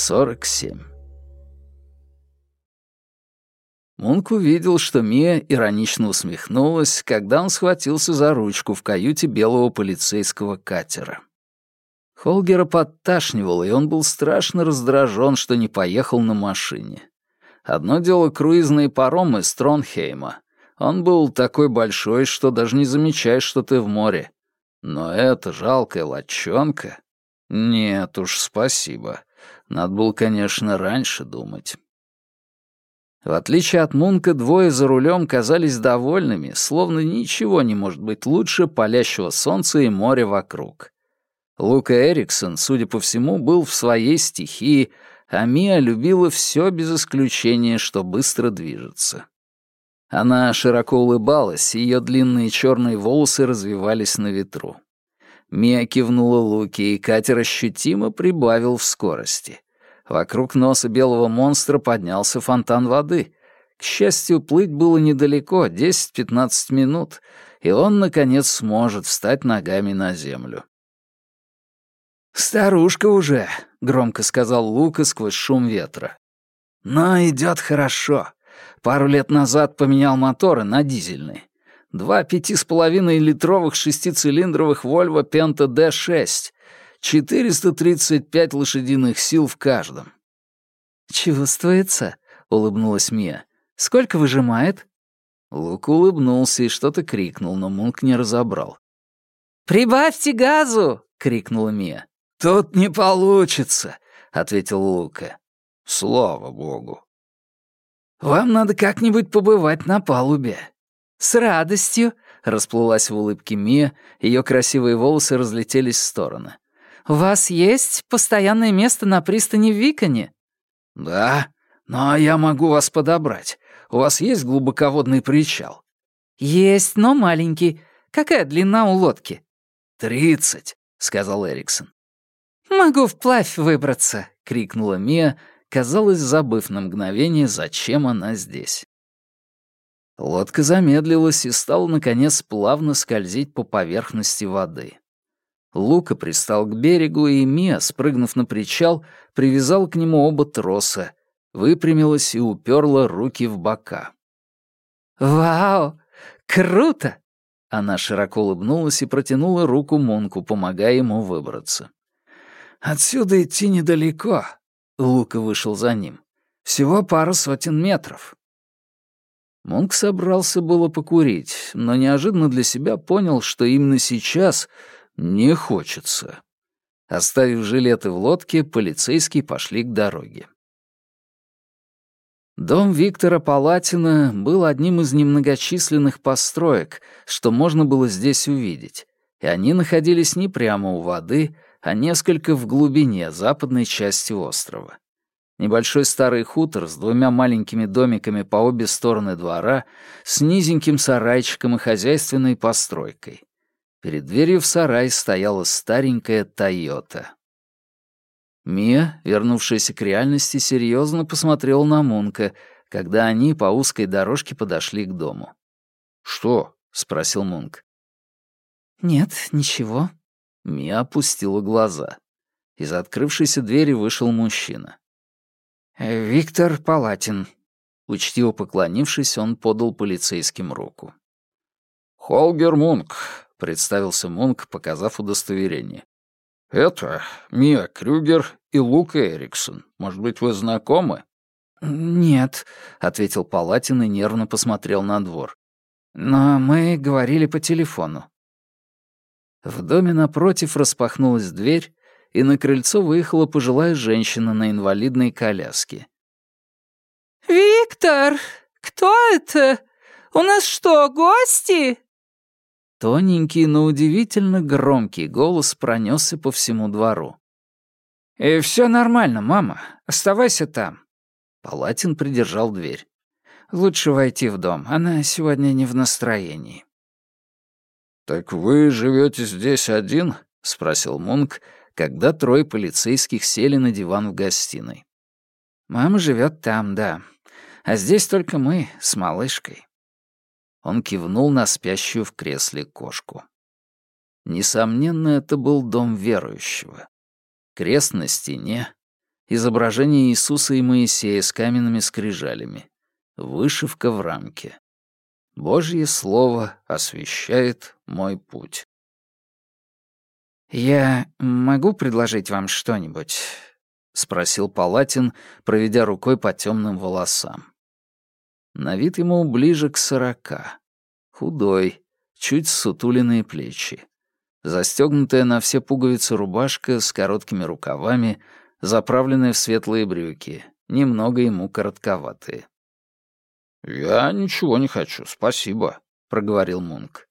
47. Мунк увидел, что Мия иронично усмехнулась, когда он схватился за ручку в каюте белого полицейского катера. Холгера подташнивал, и он был страшно раздражен, что не поехал на машине. Одно дело круизные паромы Стронхейма. Он был такой большой, что даже не замечаешь, что ты в море. Но эта жалкая лодчонка... Нет уж, спасибо. Надо было, конечно, раньше думать. В отличие от Мунка, двое за рулем казались довольными, словно ничего не может быть лучше палящего солнца и моря вокруг. Лука Эриксон, судя по всему, был в своей стихии, а Мия любила все без исключения, что быстро движется. Она широко улыбалась, и ее длинные черные волосы развивались на ветру. Мия кивнула Луке, и катер ощутимо прибавил в скорости. Вокруг носа белого монстра поднялся фонтан воды. К счастью, плыть было недалеко, 10-15 минут, и он, наконец, сможет встать ногами на землю. «Старушка уже», — громко сказал Лука сквозь шум ветра. «Но идет хорошо. Пару лет назад поменял моторы на дизельные. Два пяти с половиной литровых шестицилиндровых Volvo Penta D6. 435 лошадиных сил в каждом. «Чувствуется?» — улыбнулась Мия. «Сколько выжимает?» Лук улыбнулся и что-то крикнул, но Мунк не разобрал. «Прибавьте газу!» — крикнула Мия. «Тут не получится», — ответил Лука. «Слава богу». «Вам надо как-нибудь побывать на палубе». «С радостью», — расплылась в улыбке Мия, ее красивые волосы разлетелись в стороны. «У вас есть постоянное место на пристани в Виконе?» «Да, но я могу вас подобрать. У вас есть глубоководный причал?» «Есть, но маленький. Какая длина у лодки?» «Тридцать», — сказал Эриксон. «Могу вплавь выбраться», — крикнула Мия, казалось, забыв на мгновение, зачем она здесь. Лодка замедлилась и стала, наконец, плавно скользить по поверхности воды. Лука пристал к берегу, и Мия, спрыгнув на причал, привязал к нему оба троса, выпрямилась и уперла руки в бока. «Вау! Круто!» Она широко улыбнулась и протянула руку Мунку, помогая ему выбраться. «Отсюда идти недалеко», — Лука вышел за ним. «Всего пара сотен метров». Мунк собрался было покурить, но неожиданно для себя понял, что именно сейчас не хочется. Оставив жилеты в лодке, полицейские пошли к дороге. Дом Виктора Палатина был одним из немногочисленных построек, что можно было здесь увидеть, и они находились не прямо у воды, а несколько в глубине западной части острова. Небольшой старый хутор с двумя маленькими домиками по обе стороны двора, с низеньким сарайчиком и хозяйственной постройкой. Перед дверью в сарай стояла старенькая «Тойота». Мия, вернувшаяся к реальности, серьезно посмотрела на Мунка, когда они по узкой дорожке подошли к дому. «Что?» — спросил Мунк. «Нет, ничего». Мия опустила глаза. Из открывшейся двери вышел мужчина. «Виктор Палатин». Учтиво поклонившись, он подал полицейским руку. «Холгер Мунк», — представился Мунк, показав удостоверение. «Это Мия Крюгер и Лука Эриксон. Может быть, вы знакомы?» «Нет», — ответил Палатин и нервно посмотрел на двор. «Но мы говорили по телефону». В доме напротив распахнулась дверь, и на крыльцо выехала пожилая женщина на инвалидной коляске. «Виктор, кто это? У нас что, гости?» Тоненький, но удивительно громкий голос пронесся по всему двору. «И все нормально, мама. Оставайся там». Палатин придержал дверь. «Лучше войти в дом. Она сегодня не в настроении». «Так вы живете здесь один?» — спросил Мунк, когда трое полицейских сели на диван в гостиной. «Мама живет там, да. А здесь только мы с малышкой». Он кивнул на спящую в кресле кошку. Несомненно, это был дом верующего. Крест на стене, Изображение Иисуса и Моисея с каменными скрижалями. Вышивка в рамке. Божье Слово освещает мой путь. «Я могу предложить вам что-нибудь?» — спросил Палатин, проведя рукой по темным волосам. На вид ему ближе к сорока. Худой, чуть сутуленные плечи. Застегнутая на все пуговицы рубашка с короткими рукавами, заправленная в светлые брюки, немного ему коротковатые. «Я ничего не хочу, спасибо», — проговорил Мунк.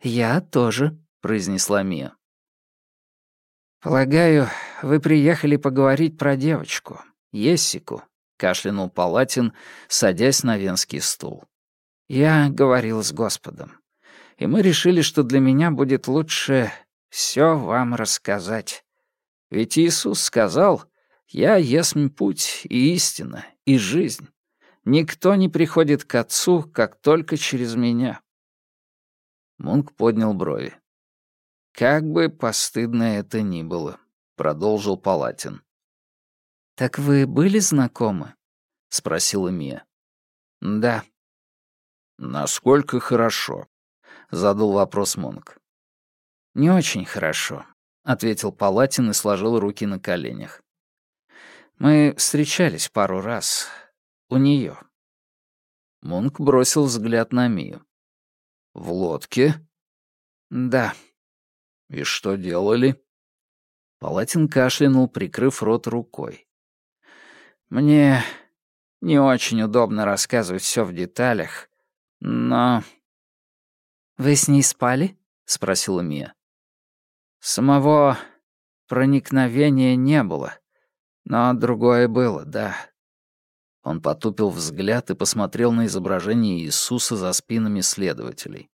«Я тоже», — произнесла Мия. «Полагаю, вы приехали поговорить про девочку, Ессику», — кашлянул Палатин, садясь на венский стул. «Я говорил с Господом, и мы решили, что для меня будет лучше все вам рассказать. Ведь Иисус сказал, «Я есмь путь и истина, и жизнь. Никто не приходит к Отцу, как только через меня». Мунк поднял брови. «Как бы постыдно это ни было», — продолжил Палатин. «Так вы были знакомы?» — спросила Мия. «Да». «Насколько хорошо?» — задал вопрос Монк. «Не очень хорошо», — ответил Палатин и сложил руки на коленях. «Мы встречались пару раз. У нее. Мунк бросил взгляд на Мию. «В лодке?» «Да», «И что делали?» Палатин кашлянул, прикрыв рот рукой. «Мне не очень удобно рассказывать все в деталях, но...» «Вы с ней спали?» — спросила Мия. «Самого проникновения не было, но другое было, да». Он потупил взгляд и посмотрел на изображение Иисуса за спинами следователей.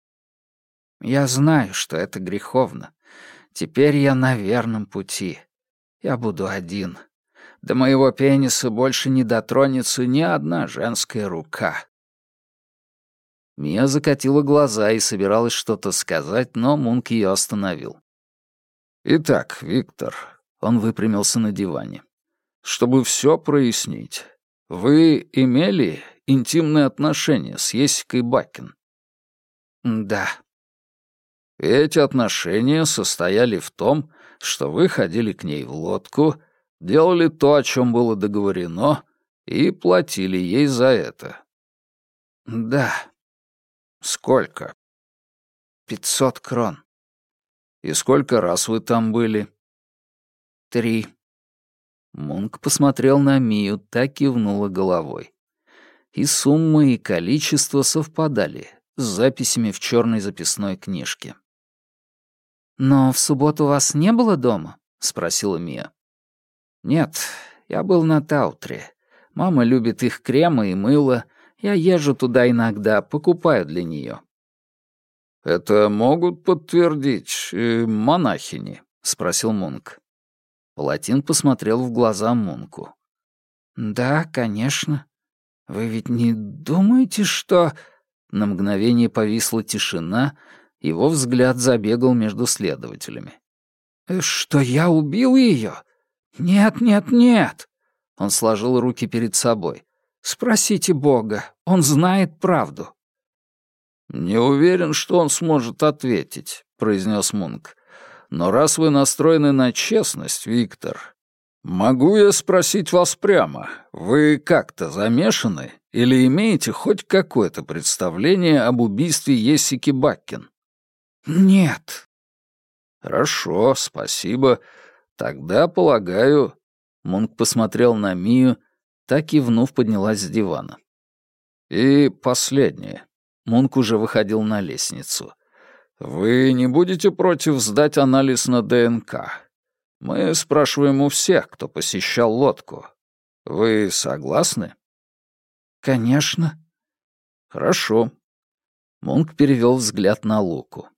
«Я знаю, что это греховно, Теперь я на верном пути. Я буду один. До моего пениса больше не дотронется ни одна женская рука. Мия закатила глаза и собиралась что-то сказать, но Мунк ее остановил. «Итак, Виктор», — он выпрямился на диване, — «чтобы все прояснить, вы имели интимные отношения с Есикой Бакин?» «Да», эти отношения состояли в том, что вы ходили к ней в лодку, делали то, о чем было договорено, и платили ей за это. Да. Сколько? Пятьсот крон. И сколько раз вы там были? Три. Мунк посмотрел на Мию, так кивнула головой. И суммы, и количество совпадали с записями в черной записной книжке. «Но в субботу вас не было дома?» — спросила Мия. «Нет, я был на Таутре. Мама любит их кремы и мыло. Я езжу туда иногда, покупаю для нее. «Это могут подтвердить монахини?» — спросил Мунк. Палатин посмотрел в глаза Мунку. «Да, конечно. Вы ведь не думаете, что...» На мгновение повисла тишина, его взгляд забегал между следователями. «Э, «Что я убил ее? Нет, нет, нет!» Он сложил руки перед собой. «Спросите Бога, он знает правду». «Не уверен, что он сможет ответить», — произнес Мунк. «Но раз вы настроены на честность, Виктор, могу я спросить вас прямо, вы как-то замешаны или имеете хоть какое-то представление об убийстве Ессики Баккин?» «Нет». «Хорошо, спасибо. Тогда, полагаю...» Мунк посмотрел на Мию, так и вновь поднялась с дивана. «И последнее». Мунк уже выходил на лестницу. «Вы не будете против сдать анализ на ДНК? Мы спрашиваем у всех, кто посещал лодку. Вы согласны?» «Конечно». «Хорошо». Мунк перевел взгляд на Луку.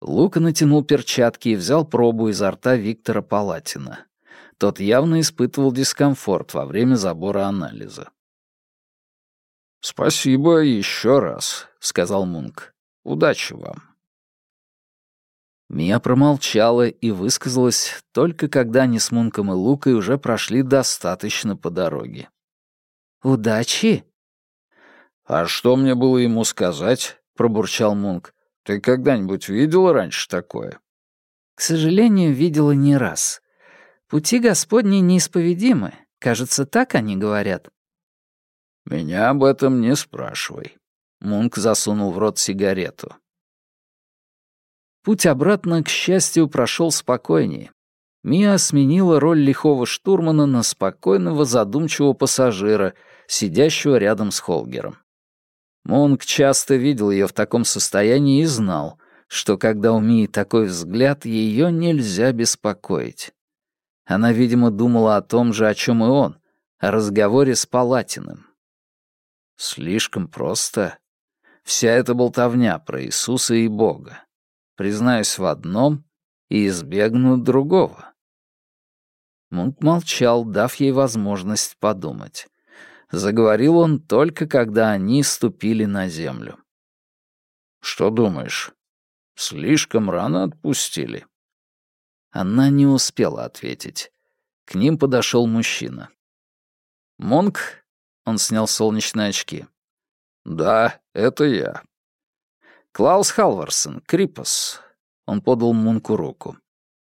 Лука натянул перчатки и взял пробу изо рта Виктора Палатина. Тот явно испытывал дискомфорт во время забора анализа. «Спасибо еще раз», — сказал Мунк. «Удачи вам». Мия промолчала и высказалась только когда они с Мунком и Лукой уже прошли достаточно по дороге. «Удачи!» «А что мне было ему сказать?» — пробурчал Мунк. «Ты когда-нибудь видела раньше такое?» «К сожалению, видела не раз. Пути Господни неисповедимы. Кажется, так они говорят». «Меня об этом не спрашивай». Мунк засунул в рот сигарету. Путь обратно, к счастью, прошел спокойнее. Мия сменила роль лихого штурмана на спокойного задумчивого пассажира, сидящего рядом с Холгером. Мунк часто видел ее в таком состоянии и знал, что когда у Мии такой взгляд, ее нельзя беспокоить. Она, видимо, думала о том же, о чем и он, о разговоре с Палатиным. Слишком просто. Вся эта болтовня про Иисуса и Бога. Признаюсь в одном и избегну другого. Мунк молчал, дав ей возможность подумать. Заговорил он только когда они ступили на землю. «Что думаешь, слишком рано отпустили?» Она не успела ответить. К ним подошел мужчина. «Монк?» — он снял солнечные очки. «Да, это я». «Клаус Халварсон, Крипос». Он подал Мунку руку.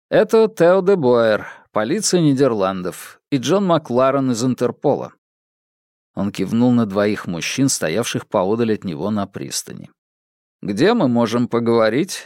«Это Тео де Бойер, полиция Нидерландов, и Джон Макларен из Интерпола. Он кивнул на двоих мужчин, стоявших поодаль от него на пристани. «Где мы можем поговорить?